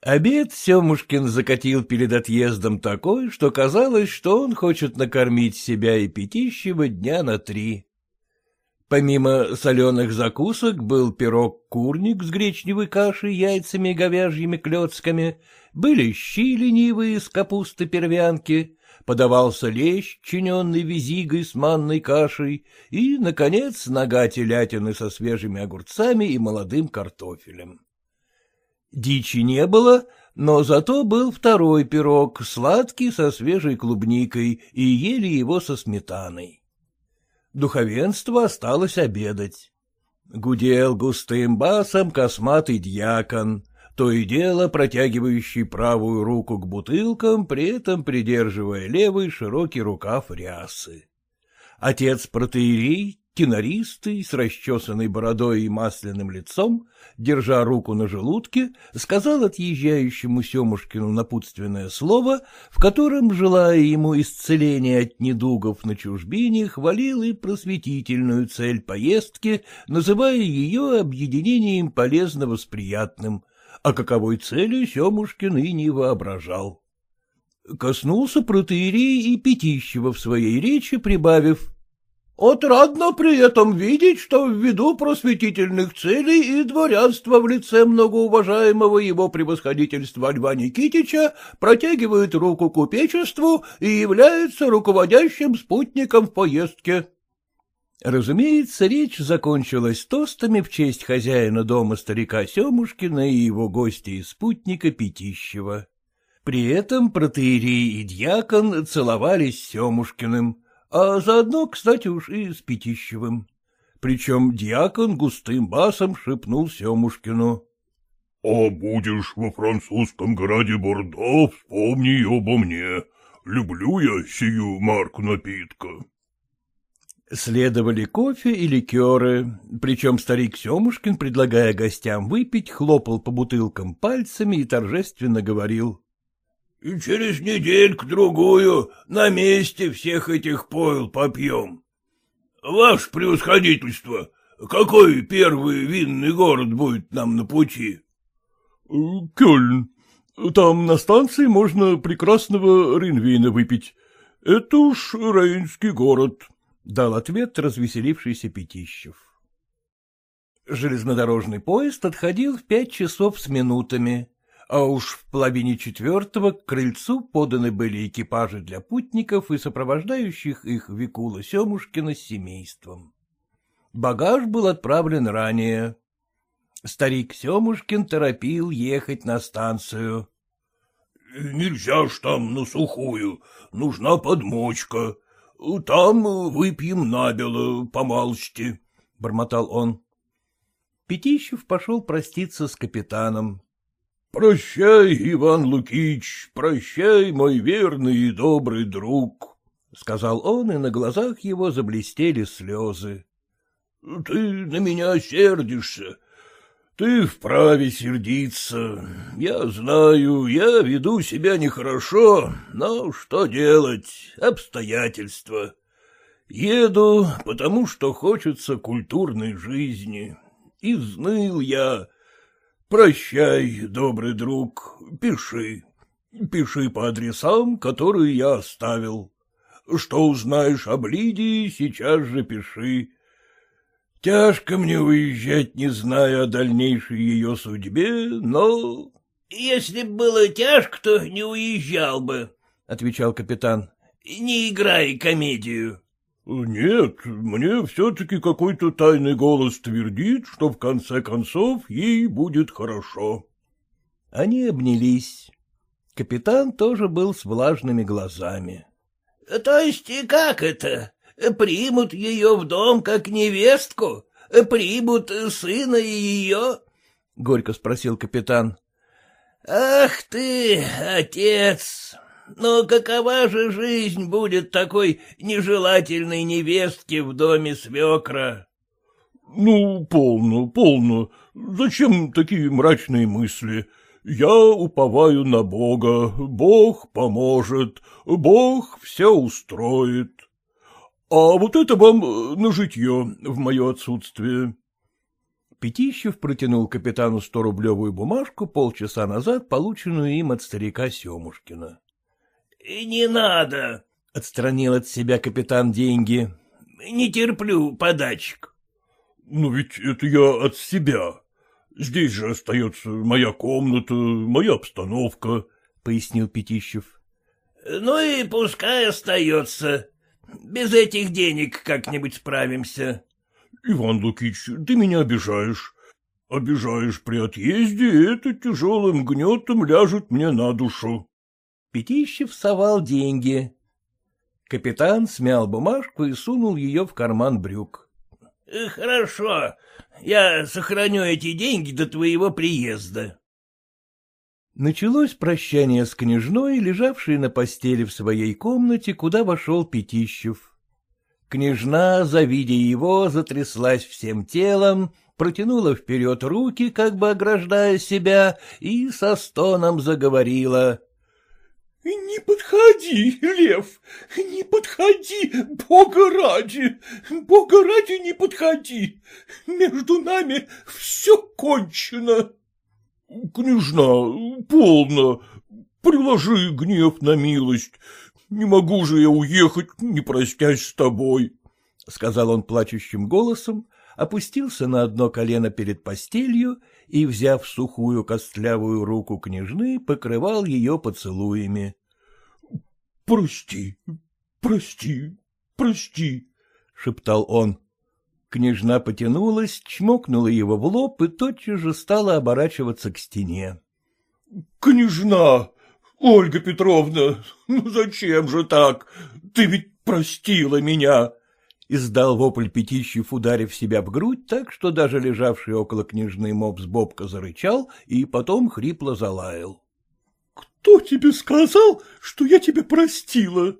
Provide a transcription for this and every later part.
Обед Семушкин закатил перед отъездом такой, что казалось, что он хочет накормить себя и Пятищева дня на три. Помимо соленых закусок был пирог-курник с гречневой кашей, яйцами и говяжьими клетками, были щи ленивые с капусты-первянки, подавался лещ, чиненный визигой с манной кашей, и, наконец, нога телятины со свежими огурцами и молодым картофелем. Дичи не было, но зато был второй пирог, сладкий, со свежей клубникой, и ели его со сметаной. Духовенство осталось обедать. Гудел густым басом косматый дьякон, то и дело протягивающий правую руку к бутылкам, при этом придерживая левый широкий рукав рясы. Отец протеерей, тенористый, с расчесанной бородой и масляным лицом, держа руку на желудке, сказал отъезжающему Семушкину напутственное слово, в котором, желая ему исцеления от недугов на чужбине, хвалил и просветительную цель поездки, называя ее объединением полезного с приятным — а каковой цели Семушкин и не воображал. Коснулся протеерей и Пятищева в своей речи, прибавив Отрадно при этом видеть, что ввиду просветительных целей и дворянство в лице многоуважаемого его превосходительства Льва Никитича протягивает руку купечеству и является руководящим спутником в поездке. Разумеется, речь закончилась тостами в честь хозяина дома старика Семушкина и его гостя и спутника Пятищева. При этом протеерей и дьякон целовались Семушкиным, а заодно, кстати уж, и с Пятищевым. Причем дьякон густым басом шепнул Семушкину. — А будешь во французском городе Бордо, вспомни обо мне. Люблю я сию марку напитка. Следовали кофе и ликеры, причем старик Семушкин, предлагая гостям выпить, хлопал по бутылкам пальцами и торжественно говорил. — И через недельку-другую на месте всех этих поил попьем. Ваше превосходительство, какой первый винный город будет нам на пути? — Кёльн. Там на станции можно прекрасного ринвейна выпить. Это уж Рейнский город. —— дал ответ развеселившийся Пятищев. Железнодорожный поезд отходил в пять часов с минутами, а уж в половине четвертого к крыльцу поданы были экипажи для путников и сопровождающих их Викула Семушкина с семейством. Багаж был отправлен ранее. Старик Семушкин торопил ехать на станцию. — Нельзя ж там на сухую, нужна подмочка, там выпьем набело, по малости, — бормотал он. Пятищев пошел проститься с капитаном. — Прощай, Иван Лукич, прощай, мой верный и добрый друг, — сказал он, и на глазах его заблестели слезы. — Ты на меня сердишься, ты вправе сердиться. Я знаю, я веду себя нехорошо, но что делать, обстоятельства. Еду, потому что хочется культурной жизни. Изныл я. Прощай, добрый друг, пиши. Пиши по адресам, которые я оставил. Что узнаешь об Лидии, сейчас же пиши. Тяжко мне уезжать, не зная о дальнейшей ее судьбе, но... — Если б было тяжко, то не уезжал бы, — отвечал капитан. — Не играй комедию. — Нет, мне все-таки какой-то тайный голос твердит, что в конце концов ей будет хорошо. Они обнялись. Капитан тоже был с влажными глазами. — То есть как это? Примут ее в дом как невестку? Примут сына и ее? — горько спросил капитан. — Ах ты, отец! Но какова же жизнь будет такой нежелательной невестки в доме свекра? — Ну, полно, полно. Зачем такие мрачные мысли? Я уповаю на Бога, Бог поможет, Бог все устроит. А вот это вам на житье в мое отсутствие. Пятищев протянул капитану сто-рублевую бумажку полчаса назад, полученную им от старика Семушкина. — Не надо, — отстранил от себя капитан деньги. — Не терплю подачек. — Но ведь это я от себя. Здесь же остается моя комната, моя обстановка, — пояснил Пятищев. — Ну и пускай остается. Без этих денег как-нибудь справимся. — Иван Лукич, ты меня обижаешь. Обижаешь при отъезде, это тяжелым гнетом ляжет мне на душу. Пятищев совал деньги. Капитан смял бумажку и сунул ее в карман брюк. — Хорошо, я сохраню эти деньги до твоего приезда. Началось прощание с княжной, лежавшей на постели в своей комнате, куда вошел Пятищев. Княжна, завидя его, затряслась всем телом, протянула вперед руки, как бы ограждая себя, и со стоном заговорила. — Не подходи, Лев, не подходи, Бога ради, Бога ради не подходи, между нами все кончено. — Княжна, полно, приложи гнев на милость, не могу же я уехать, не простясь с тобой, — сказал он плачущим голосом, опустился на одно колено перед постелью и, взяв сухую костлявую руку княжны, покрывал ее поцелуями. — Прости, прости, прости, — шептал он. Княжна потянулась, чмокнула его в лоб и тотчас же стала оборачиваться к стене. — Княжна! Ольга Петровна, ну зачем же так? Ты ведь простила меня! Издал вопль Пятищев, ударив себя в грудь так, что даже лежавший около княжны мопс Бобка зарычал и потом хрипло залаял. — Кто тебе сказал, что я тебя простила?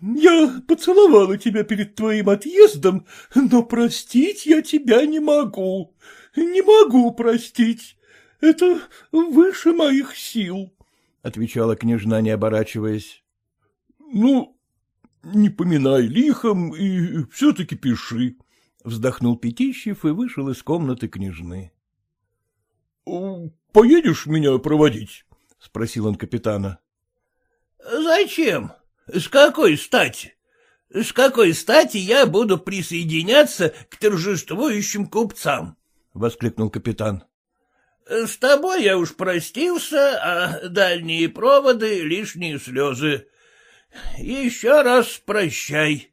Я поцеловала тебя перед твоим отъездом, но простить я тебя не могу. Не могу простить. Это выше моих сил, — отвечала княжна, не оборачиваясь. — Ну, не поминай лихом и все-таки пиши, — вздохнул Пятищев и вышел из комнаты княжны. — Поедешь меня проводить? — спросил он капитана. — Зачем? С какой стати? С какой стати я буду присоединяться к торжествующим купцам? — воскликнул капитан. — С тобой я уж простился, а дальние проводы — лишние слезы. Еще раз прощай.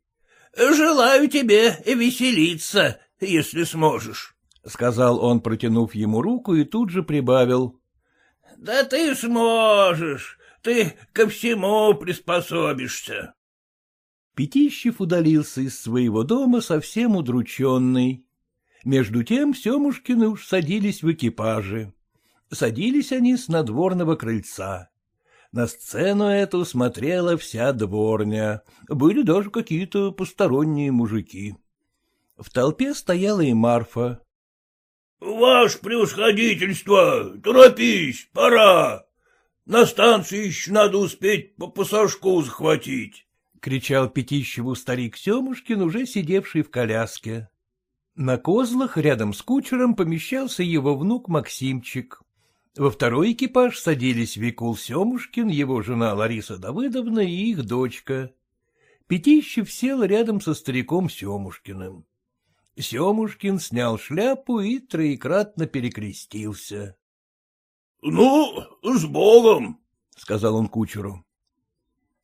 Желаю тебе веселиться, если сможешь, — сказал он, протянув ему руку, и тут же прибавил. — Да ты сможешь, ты ко всему приспособишься. Пятищев удалился из своего дома совсем удрученный. Между тем Семушкины уж садились в экипаже. Садились они с надворного крыльца. На сцену эту смотрела вся дворня, были даже какие-то посторонние мужики. В толпе стояла и Марфа. — Ваше превосходительство, торопись, пора. На станции еще надо успеть по пассажку захватить, — кричал Пятищеву старик Семушкин, уже сидевший в коляске. На козлах рядом с кучером помещался его внук Максимчик. Во второй экипаж садились Викул Семушкин, его жена Лариса Давыдовна и их дочка. Пятищев сел рядом со стариком Семушкиным. Семушкин снял шляпу и троекратно перекрестился. — Ну, с Богом! — сказал он кучеру.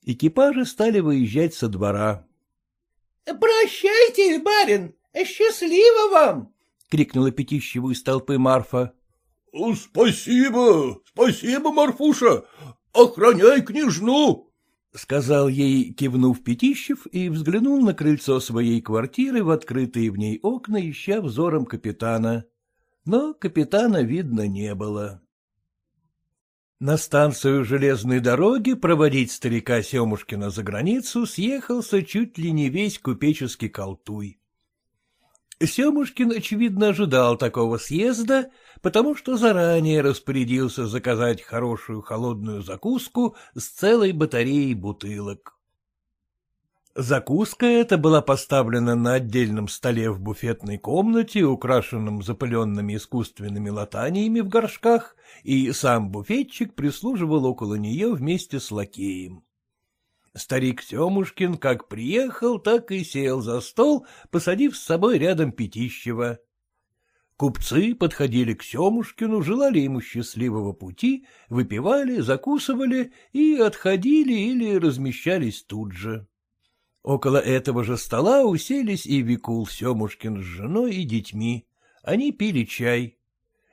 Экипажи стали выезжать со двора. — Прощайте, барин, счастливо вам! — крикнула Пятищеву из толпы Марфа. — Спасибо, спасибо, Марфуша, охраняй княжну! — сказал ей, кивнув Пятищев, и взглянул на крыльцо своей квартиры в открытые в ней окна, ища взором капитана. Но капитана видно не было. На станцию железной дороги проводить старика Семушкина за границу съехался чуть ли не весь купеческий колтуй. Семушкин, очевидно, ожидал такого съезда, потому что заранее распорядился заказать хорошую холодную закуску с целой батареей бутылок. Закуска эта была поставлена на отдельном столе в буфетной комнате, украшенном запыленными искусственными латаниями в горшках, и сам буфетчик прислуживал около нее вместе с лакеем. Старик Семушкин как приехал, так и сел за стол, посадив с собой рядом Пятищева. Купцы подходили к Семушкину, желали ему счастливого пути, выпивали, закусывали и отходили или размещались тут же. Около этого же стола уселись и Викул Семушкин с женой и детьми. Они пили чай.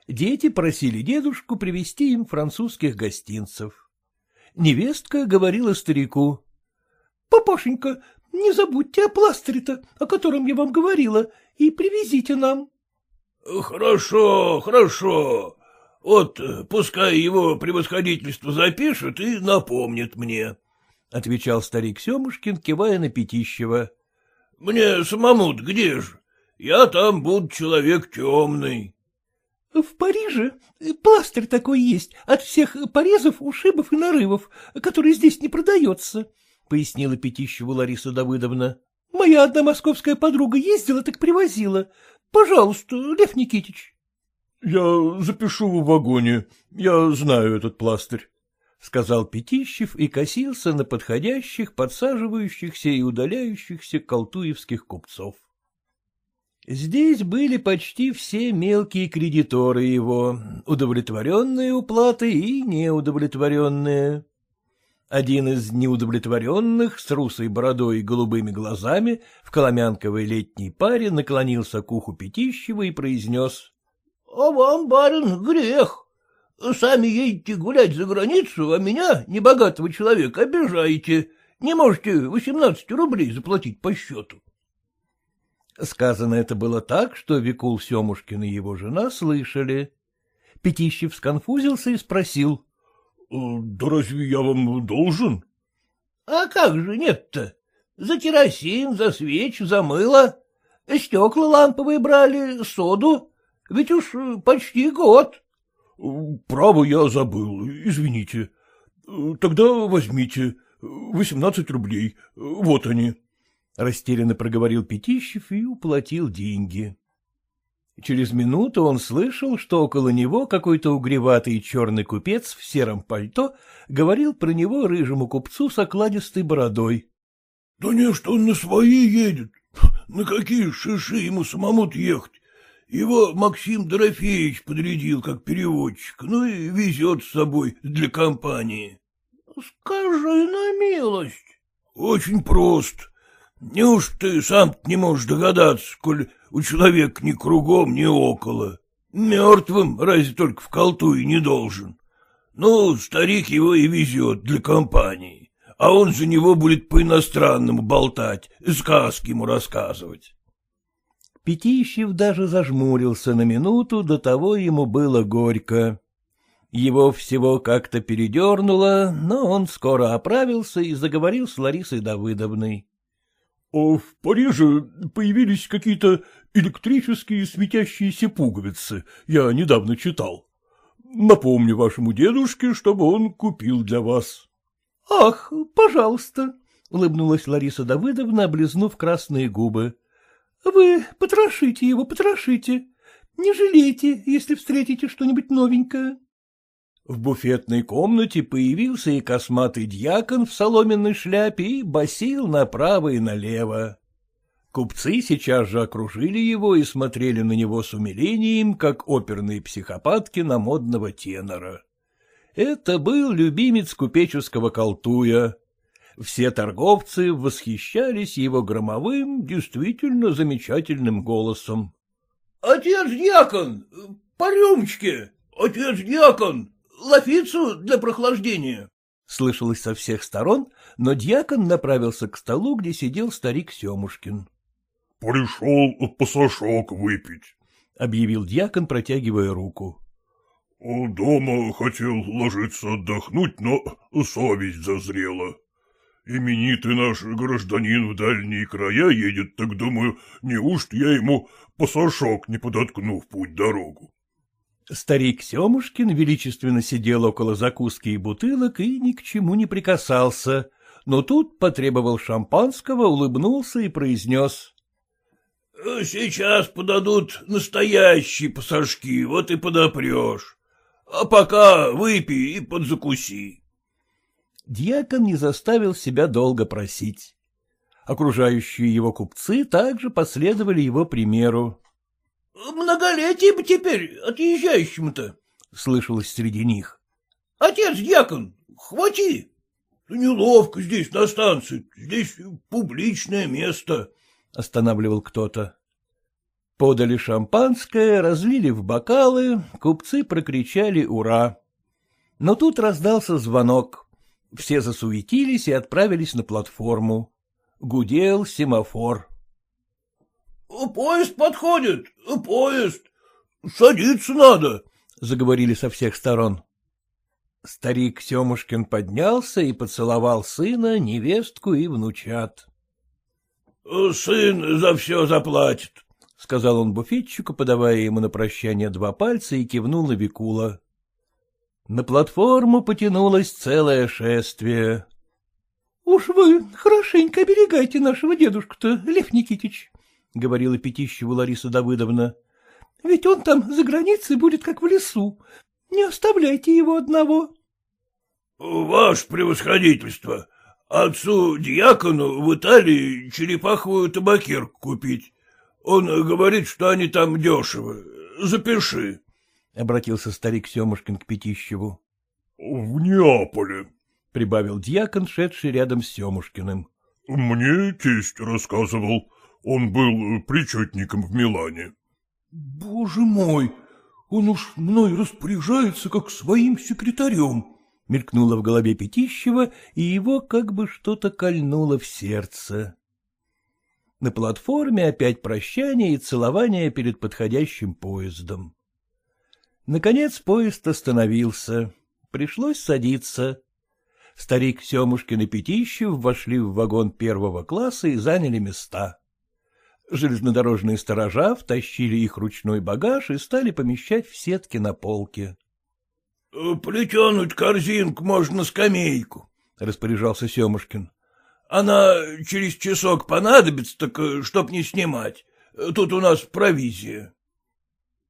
Дети просили дедушку привезти им французских гостинцев. Невестка говорила старику. Папашенька, не забудьте о пластыре-то, о котором я вам говорила, и привезите нам. — Хорошо, хорошо. Вот пускай его превосходительство запишет и напомнит мне, — отвечал старик Семушкин, кивая на Пятищева. — Мне самому где же? Я там буду человек темный. — В Париже пластырь такой есть от всех порезов, ушибов и нарывов, который здесь не продается, пояснила Пятищеву Лариса Давыдовна. — Моя одна московская подруга ездила, так привозила. Пожалуйста, Лев Никитич. — Я запишу в вагоне, я знаю этот пластырь, — сказал Пятищев и косился на подходящих, подсаживающихся и удаляющихся колтуевских купцов. Здесь были почти все мелкие кредиторы его, удовлетворенные уплаты и неудовлетворенные. Один из неудовлетворенных, с русой бородой и голубыми глазами, в коломянковой летней паре наклонился к уху Пятищева и произнес. — А вам, барин, грех. Сами едете гулять за границу, а меня, небогатого человека, обижаете. Не можете восемнадцать рублей заплатить по счету. Сказано это было так, что Викул Семушкин и его жена слышали. Пятищев сконфузился и спросил. Э, — Да разве я вам должен? — А как же нет-то? За керосин, за свечу, за мыло. Стекла ламповые брали, соду. Ведь уж почти год. Э, — Право, я забыл, извините. Э, тогда возьмите восемнадцать рублей, вот они. Растерянно проговорил Пятищев и уплатил деньги. Через минуту он слышал, что около него какой-то угреватый черный купец в сером пальто говорил про него рыжему купцу с окладистой бородой. — Да не, что он на свои едет. На какие шиши ему самому-то ехать? Его Максим Дорофеевич подрядил как переводчик, ну и везет с собой для компании. — Скажи на милость. — Очень просто. Неужто ты сам не можешь догадаться, коль у человека ни кругом, ни около? Мертвым разве только в колтуе не должен. Ну, старик его и везет для компании, а он за него будет по-иностранному болтать, сказки ему рассказывать. Пятищев даже зажмурился на минуту, до того ему было горько. Его всего как-то передернуло, но он скоро оправился и заговорил с Ларисой Давыдовной. — в Париже появились какие-то электрические светящиеся пуговицы, я недавно читал. Напомню вашему дедушке, чтобы он купил для вас. — Ах, пожалуйста, — улыбнулась Лариса Давыдовна, облизнув красные губы. — Вы потрошите его, потрошите. Не жалейте, если встретите что-нибудь новенькое. В буфетной комнате появился и косматый дьякон в соломенной шляпе и басил направо и налево. Купцы сейчас же окружили его и смотрели на него с умилением, как оперные психопатки на модного тенора. Это был любимец купеческого колтуя. Все торговцы восхищались его громовым, действительно замечательным голосом. — Отец дьякон, по рюмочке, отец дьякон, лафицу для прохлаждения. Слышалось со всех сторон, но дьякон направился к столу, где сидел старик Семушкин. — Пришел пасашок выпить, — объявил дьякон, протягивая руку. — Дома хотел ложиться отдохнуть, но совесть зазрела. Именитый наш гражданин в дальние края едет, так думаю, неужто я ему пасашок не подоткну в путь дорогу? Старик Семушкин величественно сидел около закуски и бутылок и ни к чему не прикасался, но тут потребовал шампанского, улыбнулся и произнес. — Сейчас подадут настоящие пасашки, вот и подопрешь. А пока выпей и подзакуси дьякон не заставил себя долго просить. Окружающие его купцы также последовали его примеру. — Многолетие бы теперь отъезжающему-то, — слышалось среди них. — Отец дьякон, хвати. Неловко здесь на станции, здесь публичное место, — останавливал кто-то. Подали шампанское, разлили в бокалы, купцы прокричали «Ура!». Но тут раздался звонок. Все засуетились и отправились на платформу. Гудел семафор. — Поезд подходит, поезд. Садиться надо, — заговорили со всех сторон. Старик Семушкин поднялся и поцеловал сына, невестку и внучат. — Сын за все заплатит, — сказал он буфетчику, подавая ему на прощание два пальца и кивнул на Викула. На платформу потянулось целое шествие. — Уж вы хорошенько оберегайте нашего дедушку-то, Лев Никитич, — говорила Пятищеву Лариса Давыдовна. — Ведь он там за границей будет как в лесу. Не оставляйте его одного. — Ваше превосходительство, отцу-дьякону в Италии черепаховую табакерку купить. Он говорит, что они там дешево. Запиши. — обратился старик Семушкин к Пятищеву. — В Неаполе, — прибавил дьякон, шедший рядом с Семушкиным. — Мне тесть рассказывал. Он был причетником в Милане. — Боже мой! Он уж мной распоряжается, как своим секретарем! — мелькнуло в голове Пятищева, и его как бы что-то кольнуло в сердце. На платформе опять прощание и целование перед подходящим поездом. Наконец поезд остановился. Пришлось садиться. Старик Семушкин и Пятищев вошли в вагон первого класса и заняли места. Железнодорожные сторожа втащили их ручной багаж и стали помещать в сетки на полке. — Плетеную корзинку можно на скамейку, — распоряжался Семушкин. — Она через часок понадобится, так э, чтоб не снимать. Тут у нас провизия.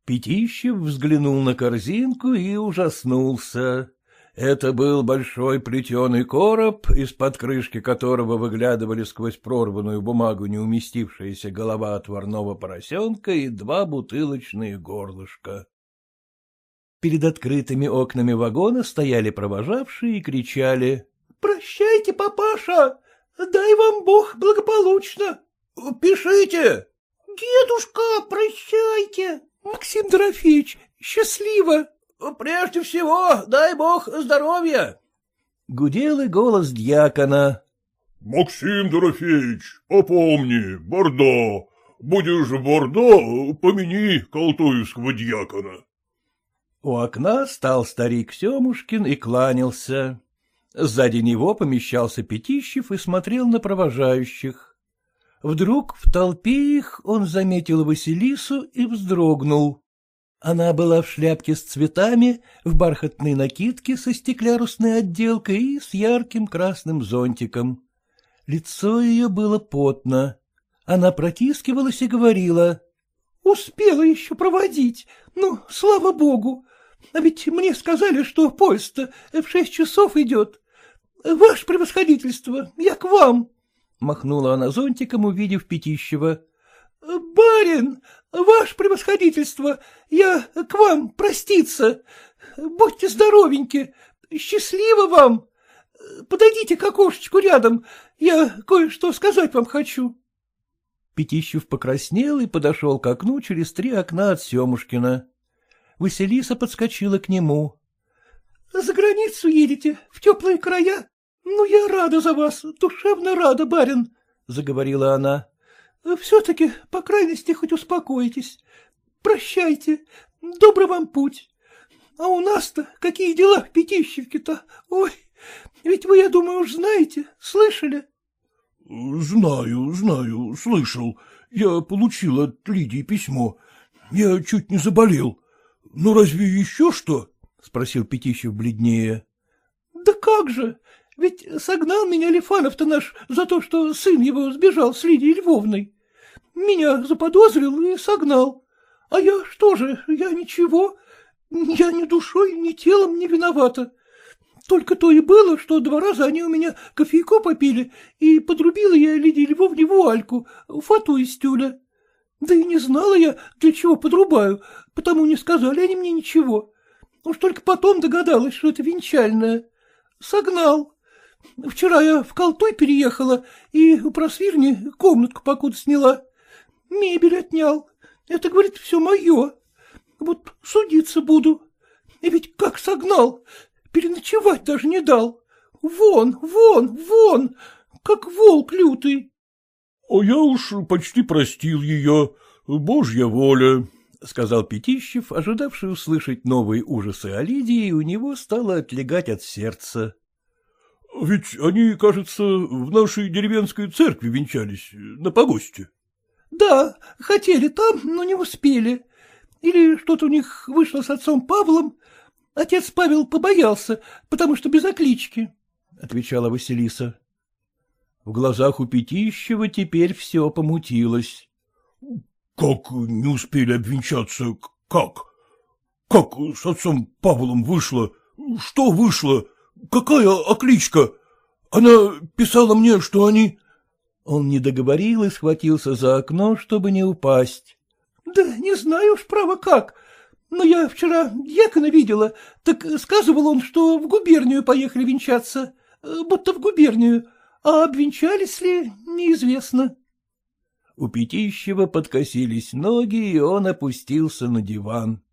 Пятищев взглянул на корзинку и ужаснулся. Это был большой плетеный короб, из-под крышки которого выглядывали сквозь прорванную бумагу неуместившаяся голова отварного поросенка и два бутылочные горлышка. Перед открытыми окнами вагона стояли провожавшие и кричали. — Прощайте, папаша! Дай вам Бог благополучно! — Пишите! — Дедушка, прощайте! Максим Дорофеевич, счастливо! — Прежде всего, дай бог здоровья! Гудел и голос дьякона. — Максим Дорофеевич, опомни, Бордо, будешь в Бордо, помяни колтуевского дьякона. У окна стал старик Семушкин и кланялся. Сзади него помещался Пятищев и смотрел на провожающих. Вдруг в толпе их он заметил Василису и вздрогнул. Она была в шляпке с цветами, в бархатной накидке со стеклярусной отделкой и с ярким красным зонтиком. Лицо ее было потно. Она протискивалась и говорила. — Успела еще проводить. Ну, слава богу. А ведь мне сказали, что поезд в шесть часов идет. Ваше превосходительство, я к вам. Махнула она зонтиком, увидев Пятищева. — Барин, ваше превосходительство, я к вам проститься. Будьте здоровеньки, счастливо вам. подойдите к окошечку рядом, я кое-что сказать вам хочу. Пятищев покраснел и подошел к окну через три окна от Семушкина. Василиса подскочила к нему. — За границу едете, в теплые края? Ну, я рада за вас, душевно рада, барин, — заговорила она. — Все-таки, по крайности, хоть успокойтесь. Прощайте, добрый вам путь. А у нас-то какие дела в Пятищевке-то? Ой, ведь вы, я думаю, уж знаете, слышали? — Знаю, знаю, слышал. Я получил от Лидии письмо. Я чуть не заболел. Ну, разве еще что? — спросил Пятищев бледнее. — Да как же! Ведь согнал меня Лифанов-то наш за то, что сын его сбежал с Лидией Львовной. Меня заподозрил и согнал. А я что же, я ничего. Я ни душой, ни телом не виновата. Только то и было, что два раза они у меня кофейку попили, и подрубила я Лидии Львовне вуальку, фату из тюля. Да и не знала я, для чего подрубаю, потому не сказали они мне ничего. Уж только потом догадалась, что это венчальное. Согнал. Вчера я в Колтой переехала и у просвирни комнатку покуда сняла. Мебель отнял. Это, говорит, все мое. Вот судиться буду. И ведь как согнал, переночевать даже не дал. Вон, вон, вон, как волк лютый. — А я уж почти простил ее. Божья воля, — сказал Пятищев, ожидавший услышать новые ужасы о Лидии, и у него стало отлегать от сердца. — Ведь они, кажется, в нашей деревенской церкви венчались, на погосте. — Да, хотели там, но не успели. Или что-то у них вышло с отцом Павлом. Отец Павел побоялся, потому что без оклички, — отвечала Василиса. В глазах у Пятищева теперь все помутилось. — Как не успели обвенчаться? Как? Как с отцом Павлом вышло? Что вышло? Какая окличка? Она писала мне, что они... Он не договорил и схватился за окно, чтобы не упасть. — Да не знаю уж, право, как. Но я вчера дьякона видела, так сказывал он, что в губернию поехали венчаться, будто в губернию, а обвенчались ли, неизвестно. У Пятищева подкосились ноги, и он опустился на диван.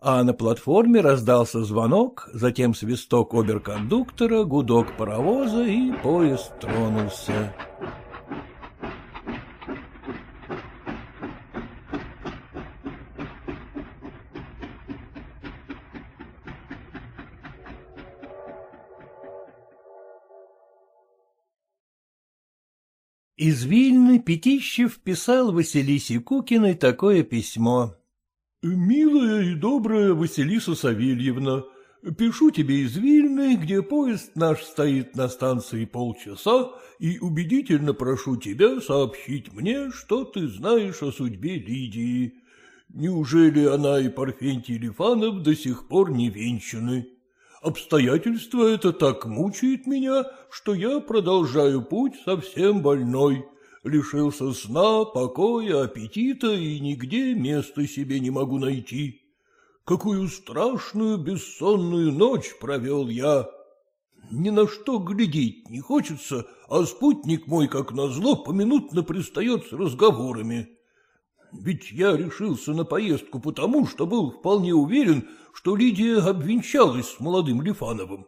А на платформе раздался звонок, затем свисток оберкондуктора, гудок паровоза, и поезд тронулся. Из Вильны Пятищев писал Василисе Кукиной такое письмо. — Милая и добрая Василиса Савельевна, пишу тебе из Вильны, где поезд наш стоит на станции полчаса, и убедительно прошу тебя сообщить мне, что ты знаешь о судьбе Лидии. Неужели она и Парфентий Лифанов до сих пор не венчаны? Обстоятельство это так мучает меня, что я продолжаю путь совсем больной, лишился сна, покоя, аппетита и нигде места себе не могу найти. Какую страшную бессонную ночь провел я! Ни на что глядеть не хочется, а спутник мой, как назло, поминутно пристает с разговорами. Ведь я решился на поездку потому, что был вполне уверен, что Лидия обвенчалась с молодым Лифановым.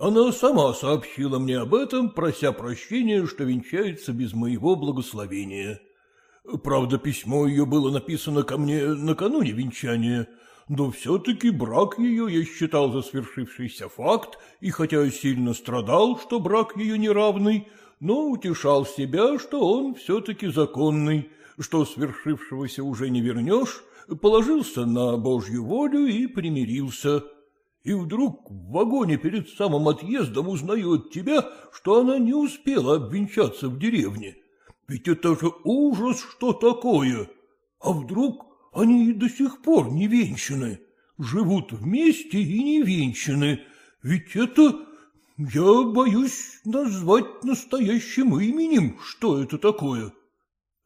Она сама сообщила мне об этом, прося прощения, что венчается без моего благословения. Правда, письмо ее было написано ко мне накануне венчания, но все-таки брак ее я считал за свершившийся факт, и хотя сильно страдал, что брак ее неравный, но утешал себя, что он все-таки законный, что свершившегося уже не вернешь, положился на Божью волю и примирился. И вдруг в вагоне перед самым отъездом узнаю от тебя, что она не успела обвенчаться в деревне. Ведь это же ужас, что такое. А вдруг они и до сих пор не венчаны, живут вместе и не венчаны. Ведь это, я боюсь назвать настоящим именем, что это такое.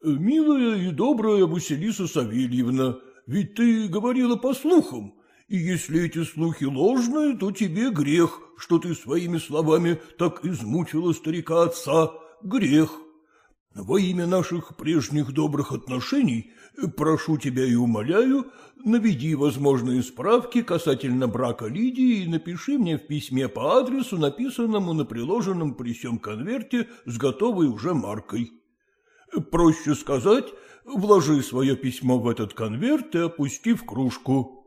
Милая и добрая Василиса Савельевна, ведь ты говорила по слухам, И если эти слухи ложные, то тебе грех, что ты своими словами так измучила старика отца. Грех. Во имя наших прежних добрых отношений прошу тебя и умоляю, наведи возможные справки касательно брака Лидии и напиши мне в письме по адресу, написанному на приложенном при сём конверте с готовой уже маркой. Проще сказать, вложи свое письмо в этот конверт и опусти в кружку.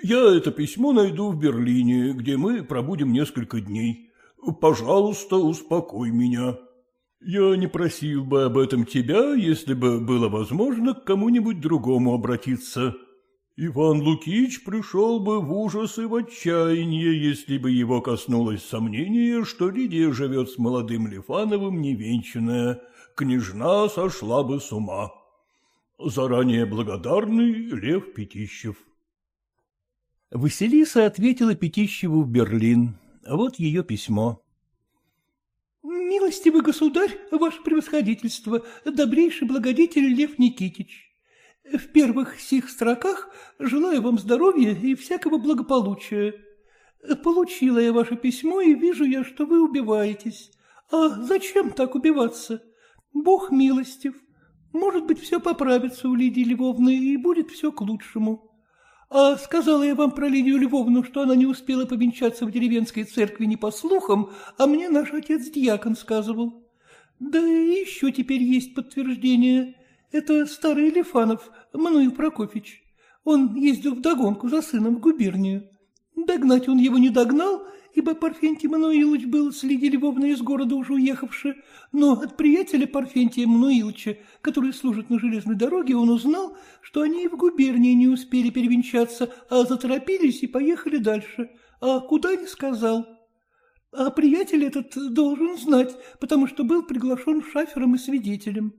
Я это письмо найду в Берлине, где мы пробудем несколько дней. Пожалуйста, успокой меня. Я не просил бы об этом тебя, если бы было возможно к кому-нибудь другому обратиться. Иван Лукич пришел бы в ужас и в отчаяние, если бы его коснулось сомнение, что Лидия живет с молодым Лифановым невенчанная, княжна сошла бы с ума. Заранее благодарный Лев Пятищев. Василиса ответила Пятищеву в Берлин. Вот ее письмо. Милостивый государь, ваше превосходительство, добрейший благодетель Лев Никитич. В первых сих строках желаю вам здоровья и всякого благополучия. Получила я ваше письмо и вижу я, что вы убиваетесь. А зачем так убиваться? Бог милостив. Может быть, все поправится у Лидии Львовны и будет все к лучшему. А сказала я вам про Лидию Львовну, что она не успела повенчаться в деревенской церкви не по слухам, а мне наш отец-дьякон сказывал. Да еще теперь есть подтверждение. Это старый Лифанов, Мануил Прокофьевич. Он ездил вдогонку за сыном в губернию. Догнать он его не догнал, ибо Парфентий Мануилович был с Лидией Львовной из города уже уехавший, но от приятеля Парфентия Мануиловича, который служит на железной дороге, он узнал, что они и в губернии не успели перевенчаться, а заторопились и поехали дальше, а куда не сказал. А приятель этот должен знать, потому что был приглашен шафером и свидетелем.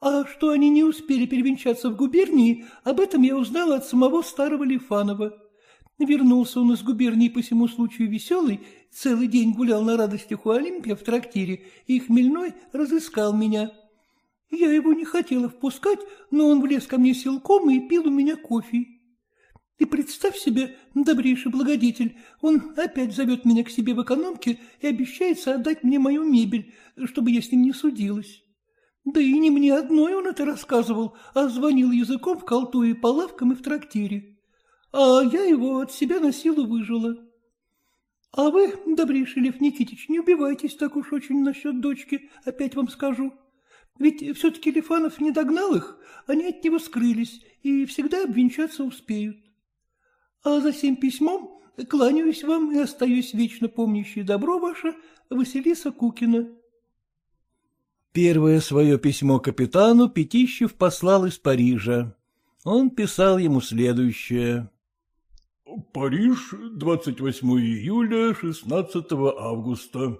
А что они не успели перевенчаться в губернии, об этом я узнала от самого старого Лифанова. Вернулся он из губернии по всему случаю веселый, целый день гулял на радостях у Олимпия в трактире, и хмельной разыскал меня. Я его не хотела впускать, но он влез ко мне силком и пил у меня кофе. И представь себе, добрейший благодетель, он опять зовет меня к себе в экономке и обещается отдать мне мою мебель, чтобы я с ним не судилась. Да и не мне одной он это рассказывал, а звонил языком в колтуе по лавкам и в трактире а я его от себя на силу выжила. А вы, добрейший Лев Никитич, не убивайтесь так уж очень насчет дочки, опять вам скажу. Ведь все-таки Лифанов не догнал их, они от него скрылись и всегда обвенчаться успеют. А за сим письмом кланяюсь вам и остаюсь вечно помнящей добро ваше Василиса Кукина. Первое свое письмо капитану Пятищев послал из Парижа. Он писал ему следующее. Париж, 28 июля, 16 августа.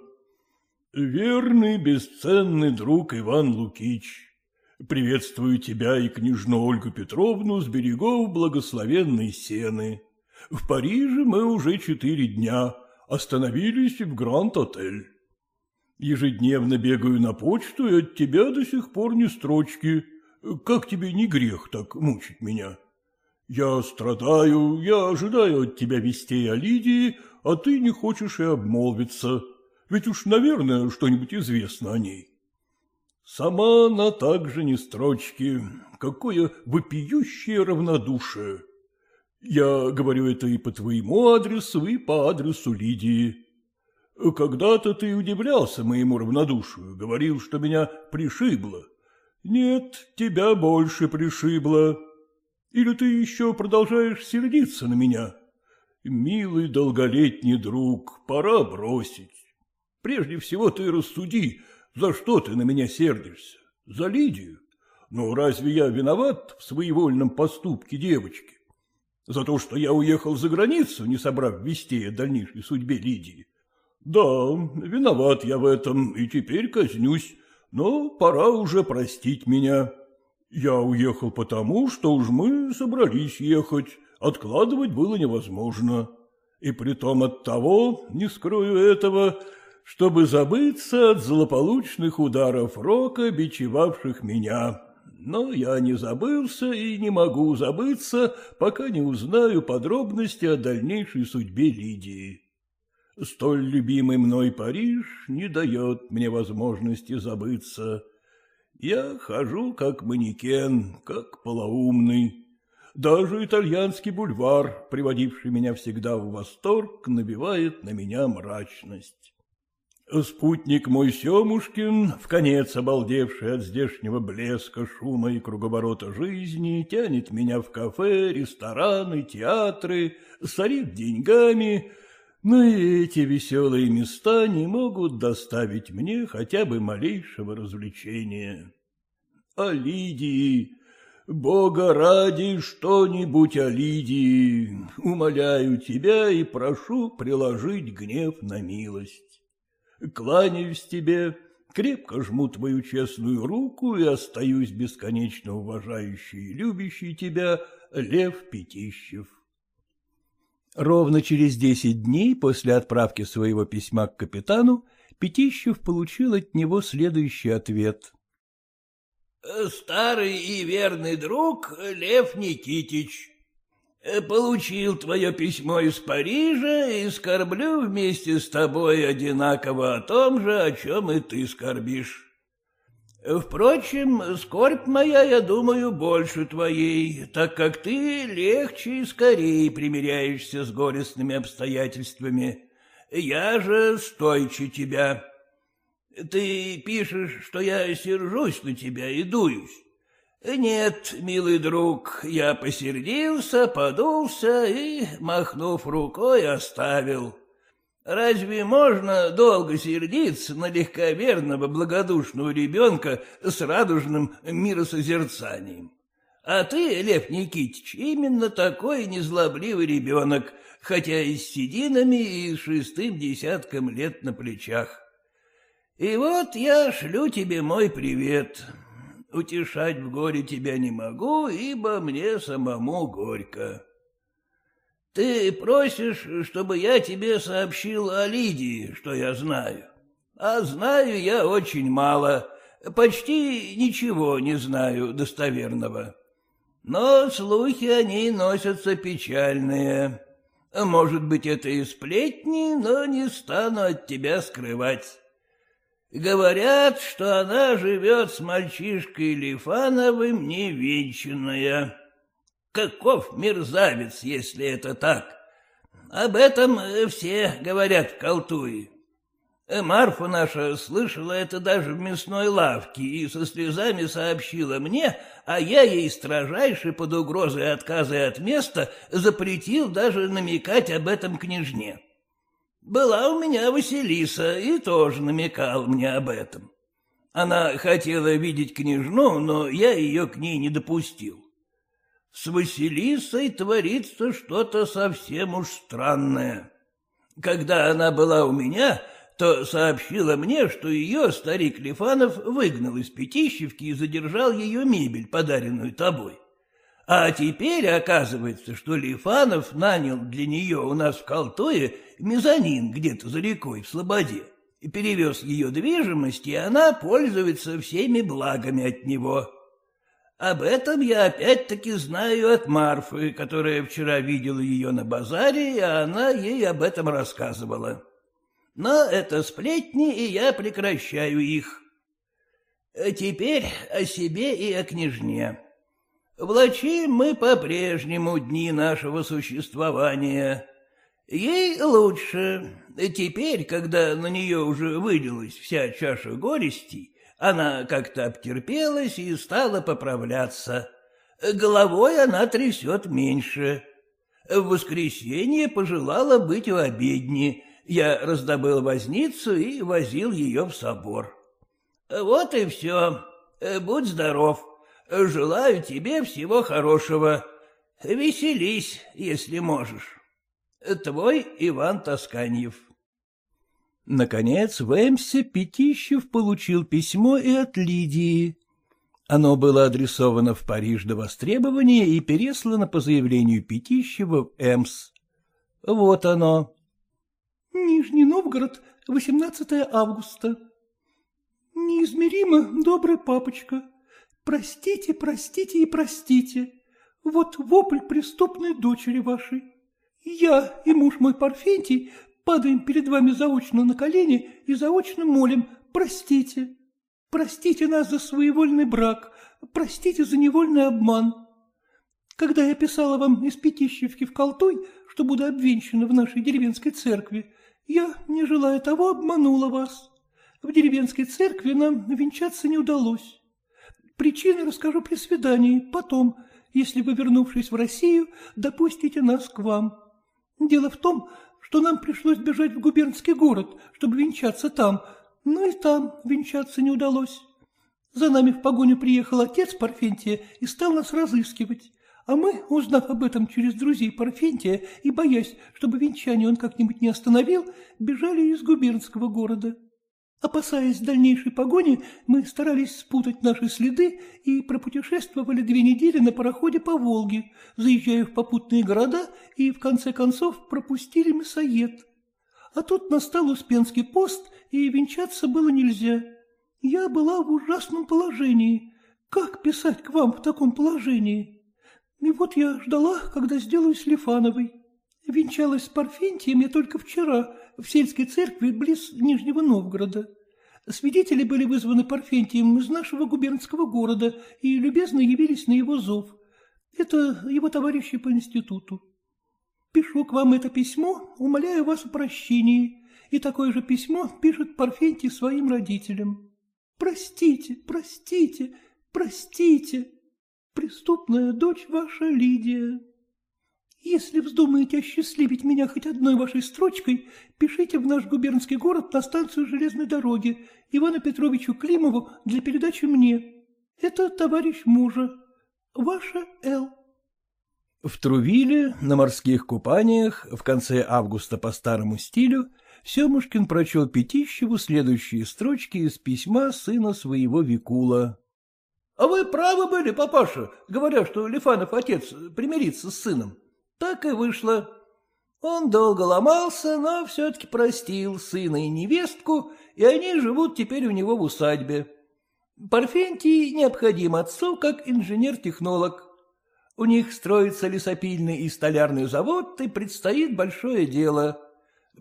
Верный, бесценный друг Иван Лукич, приветствую тебя и княжну Ольгу Петровну с берегов благословенной Сены. В Париже мы уже четыре дня, остановились в Гранд-отель. Ежедневно бегаю на почту, и от тебя до сих пор ни строчки. Как тебе не грех так мучить меня?» Я страдаю, я ожидаю от тебя вестей о Лидии, а ты не хочешь и обмолвиться. Ведь уж, наверное, что-нибудь известно о ней. Сама она также не строчки. Какое вопиющее равнодушие. Я говорю это и по твоему адресу, и по адресу Лидии. Когда-то ты удивлялся моему равнодушию, говорил, что меня пришибло. Нет, тебя больше пришибло. Или ты еще продолжаешь сердиться на меня? Милый долголетний друг, пора бросить. Прежде всего ты рассуди, за что ты на меня сердишься? За Лидию? Ну, разве я виноват в своевольном поступке девочки? За то, что я уехал за границу, не собрав вестей о дальнейшей судьбе Лидии? Да, виноват я в этом и теперь казнюсь, но пора уже простить меня. Я уехал потому, что уж мы собрались ехать, откладывать было невозможно. И притом от того, не скрою этого, чтобы забыться от злополучных ударов рока, бичевавших меня. но я не забылся и не могу забыться, пока не узнаю подробности о дальнейшей судьбе Лидии. Столь любимый мной Париж не дает мне возможности забыться. Я хожу как манекен, как полоумный. Даже итальянский бульвар, приводивший меня всегда в восторг, набивает на меня мрачность. Спутник мой Семушкин, в конец обалдевший от здешнего блеска, шума и круговорота жизни, тянет меня в кафе, рестораны, театры, сорит деньгами, но и эти веселые места не могут доставить мне хотя бы малейшего развлечения. О Лидии, Бога ради, что-нибудь о Лидии, умоляю тебя и прошу приложить гнев на милость кланяюсь тебе, крепко жму твою честную руку и остаюсь бесконечно уважающий и любящий тебя Лев Пятищев. Ровно через десять дней после отправки своего письма к капитану Пятищев получил от него следующий ответ. «Старый и верный друг Лев Никитич, получил твое письмо из Парижа и скорблю вместе с тобой одинаково о том же, о чем и ты скорбишь. Впрочем, скорбь моя, я думаю, больше твоей, так как ты легче и скорее примиряешься с горестными обстоятельствами. Я же стойче тебя. Ты пишешь, что я сержусь на тебя и дуюсь. Нет, милый друг, я посердился, подулся и, махнув рукой, оставил. Разве можно долго сердиться на легковерного благодушного ребенка с радужным миросозерцанием? А ты, Лев Никитич, именно такой незлобливый ребенок, хотя и с сединами и шестым десятком лет на плечах. И вот я шлю тебе мой привет утешать в горе тебя не могу, ибо мне самому горько. Ты просишь, чтобы я тебе сообщил о Лидии, что я знаю. А знаю я очень мало, почти ничего не знаю достоверного. Но слухи о ней носятся печальные. Может быть, это и сплетни, но не стану от тебя скрывать. Говорят, что она живет с мальчишкой Лифановым невенчанная. Каков мерзавец, если это так? Об этом все говорят в Колтуе. Марфа наша слышала это даже в мясной лавке и со слезами сообщила мне, а я ей строжайше под угрозой отказа от места запретил даже намекать об этом княжне. Была у меня Василиса и тоже намекал мне об этом. Она хотела видеть княжну, но я ее к ней не допустил. С Василисой творится что-то совсем уж странное. Когда она была у меня, то сообщила мне, что ее старик Лифанов выгнал из Пятищевки и задержал ее мебель, подаренную тобой. А теперь оказывается, что Лифанов нанял для нее у нас в Колтое мезонин где-то за рекой в Слободе перевез ее движимость, и она пользуется всеми благами от него. Об этом я опять-таки знаю от Марфы, которая вчера видела ее на базаре, и она ей об этом рассказывала. Но это сплетни, и я прекращаю их. Теперь о себе и о княжне. Влачим мы по-прежнему дни нашего существования. Ей лучше. Теперь, когда на нее уже вылилась вся чаша горестей, она как-то обтерпелась и стала поправляться. Головой она трясет меньше. В воскресенье пожелала быть у обедни. Я раздобыл возницу и возил ее в собор. Вот и все. Будь здоров. Желаю тебе всего хорошего. Веселись, если можешь. Твой Иван Тосканьев. Наконец в Эмсе Пятищев получил письмо и от Лидии. Оно было адресовано в Париж до востребования и переслано по заявлению Пятищева в Эмс. Вот оно. Нижний Новгород, 18 августа. Неизмеримо добрый папочка. Простите, простите и простите. Вот вопль преступной дочери вашей. Я и муж мой Парфентий падаем перед вами заочно на колени и заочно молим, простите. Простите нас за своевольный брак, простите за невольный обман. Когда я писала вам из Пятищевки в Колтой, что буду обвенчана в нашей деревенской церкви, я, не желая того, обманула вас. В деревенской церкви нам венчаться не удалось. Причины расскажу при свидании, потом, если вы, вернувшись в Россию, допустите нас к вам. Дело в том, что нам пришлось бежать в губернский город, чтобы венчаться там, но и там венчаться не удалось. За нами в погоню приехал отец Парфентия и стал нас разыскивать. А мы, узнав об этом через друзей Парфентия и боясь, чтобы венчание он как-нибудь не остановил, бежали из губернского города. Опасаясь дальнейшей погони, мы старались спутать наши следы и пропутешествовали две недели на пароходе по Волге, заезжая в попутные города и, в конце концов, пропустили мясоед. А тут настал Успенский пост, и венчаться было нельзя. Я была в ужасном положении. Как писать к вам в таком положении? И вот я ждала, когда сделаюсь Лифановой. Венчалась с Парфентием я только вчера, в сельской церкви близ Нижнего Новгорода. Свидетели были вызваны Парфентием из нашего губернского города и любезно явились на его зов. Это его товарищи по институту. Пишу к вам это письмо, умоляю вас о прощении, и такое же письмо пишет Парфентий своим родителям. Простите, простите, простите, преступная дочь ваша Лидия. Если вздумаете осчастливить меня хоть одной вашей строчкой, пишите в наш губернский город на станцию железной дороги Ивану Петровичу Климову для передачи мне. Это товарищ мужа. Ваша Л. В Трувиле, на морских купаниях, в конце августа по старому стилю, Семушкин прочел Пятищеву следующие строчки из письма сына своего Викула. — А вы правы были, папаша, говоря, что Лифанов отец примирится с сыном. Так и вышло. Он долго ломался, но все-таки простил сына и невестку, и они живут теперь у него в усадьбе. Парфентий необходим отцу как инженер-технолог. У них строится лесопильный и столярный завод, и предстоит большое дело.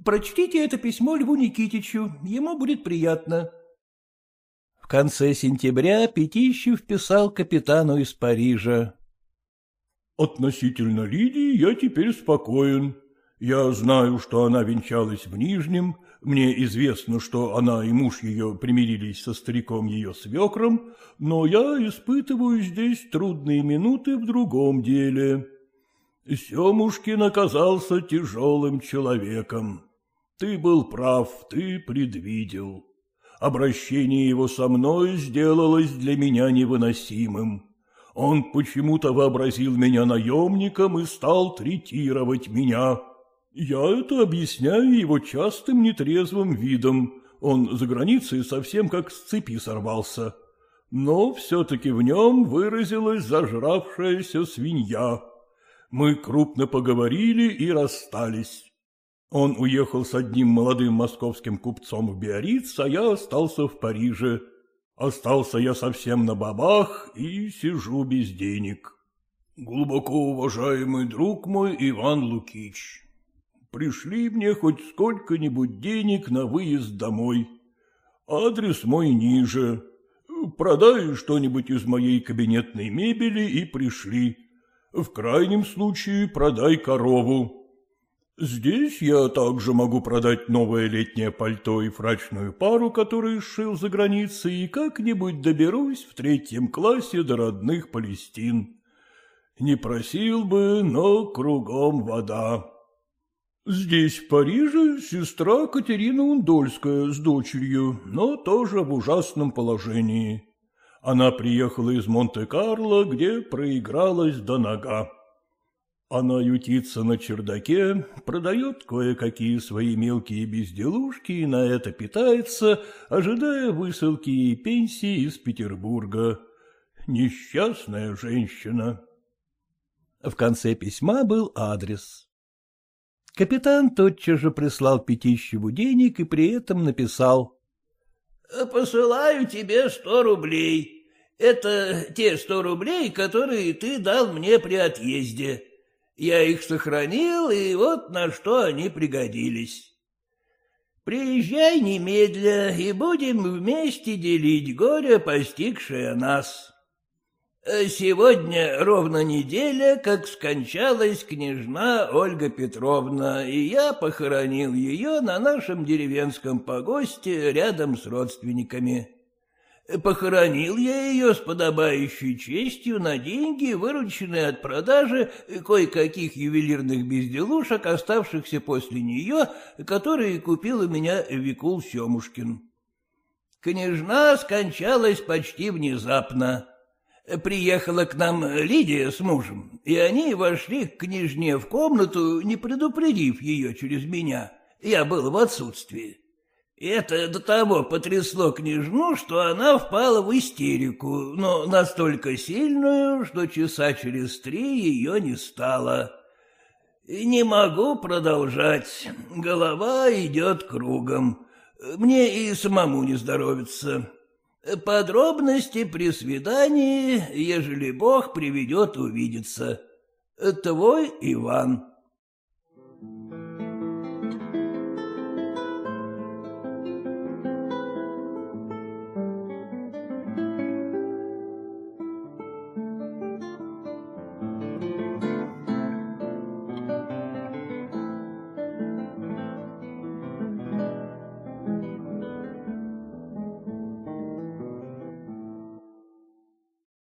Прочтите это письмо Льву Никитичу, ему будет приятно. В конце сентября Пятищев писал капитану из Парижа. Относительно Лидии я теперь спокоен. Я знаю, что она венчалась в Нижнем, мне известно, что она и муж ее примирились со стариком ее свекром, но я испытываю здесь трудные минуты в другом деле. Семушкин оказался тяжелым человеком. Ты был прав, ты предвидел. Обращение его со мной сделалось для меня невыносимым. Он почему-то вообразил меня наемником и стал третировать меня. Я это объясняю его частым нетрезвым видом. Он за границей совсем как с цепи сорвался. Но все-таки в нем выразилась зажравшаяся свинья. Мы крупно поговорили и расстались. Он уехал с одним молодым московским купцом в Биарриц, а я остался в Париже. Остался я совсем на бабах и сижу без денег. Глубоко уважаемый друг мой Иван Лукич, пришли мне хоть сколько-нибудь денег на выезд домой. Адрес мой ниже. Продай что-нибудь из моей кабинетной мебели и пришли. В крайнем случае продай корову. Здесь я также могу продать новое летнее пальто и фрачную пару, которые сшил за границей, и как-нибудь доберусь в третьем классе до родных Палестин. Не просил бы, но кругом вода. Здесь, в Париже, сестра Катерина Ундольская с дочерью, но тоже в ужасном положении. Она приехала из Монте-Карло, где проигралась до нога. Она ютится на чердаке, продает кое-какие свои мелкие безделушки и на это питается, ожидая высылки и пенсии из Петербурга. Несчастная женщина. В конце письма был адрес. Капитан тотчас же прислал Пятищеву денег и при этом написал. — Посылаю тебе сто рублей. Это те сто рублей, которые ты дал мне при отъезде. Я их сохранил, и вот на что они пригодились. Приезжай немедля, и будем вместе делить горе, постигшее нас. Сегодня ровно неделя, как скончалась княжна Ольга Петровна, и я похоронил ее на нашем деревенском погосте рядом с родственниками. Похоронил я ее с подобающей честью на деньги, вырученные от продажи кое-каких ювелирных безделушек, оставшихся после нее, которые купил у меня Викул Семушкин. Княжна скончалась почти внезапно. Приехала к нам Лидия с мужем, и они вошли к княжне в комнату, не предупредив ее через меня. Я был в отсутствии. Это до того потрясло княжну, что она впала в истерику, но настолько сильную, что часа через три ее не стало. Не могу продолжать, голова идет кругом. Мне и самому не здоровится. Подробности при свидании, ежели Бог приведет увидеться. Твой Иван.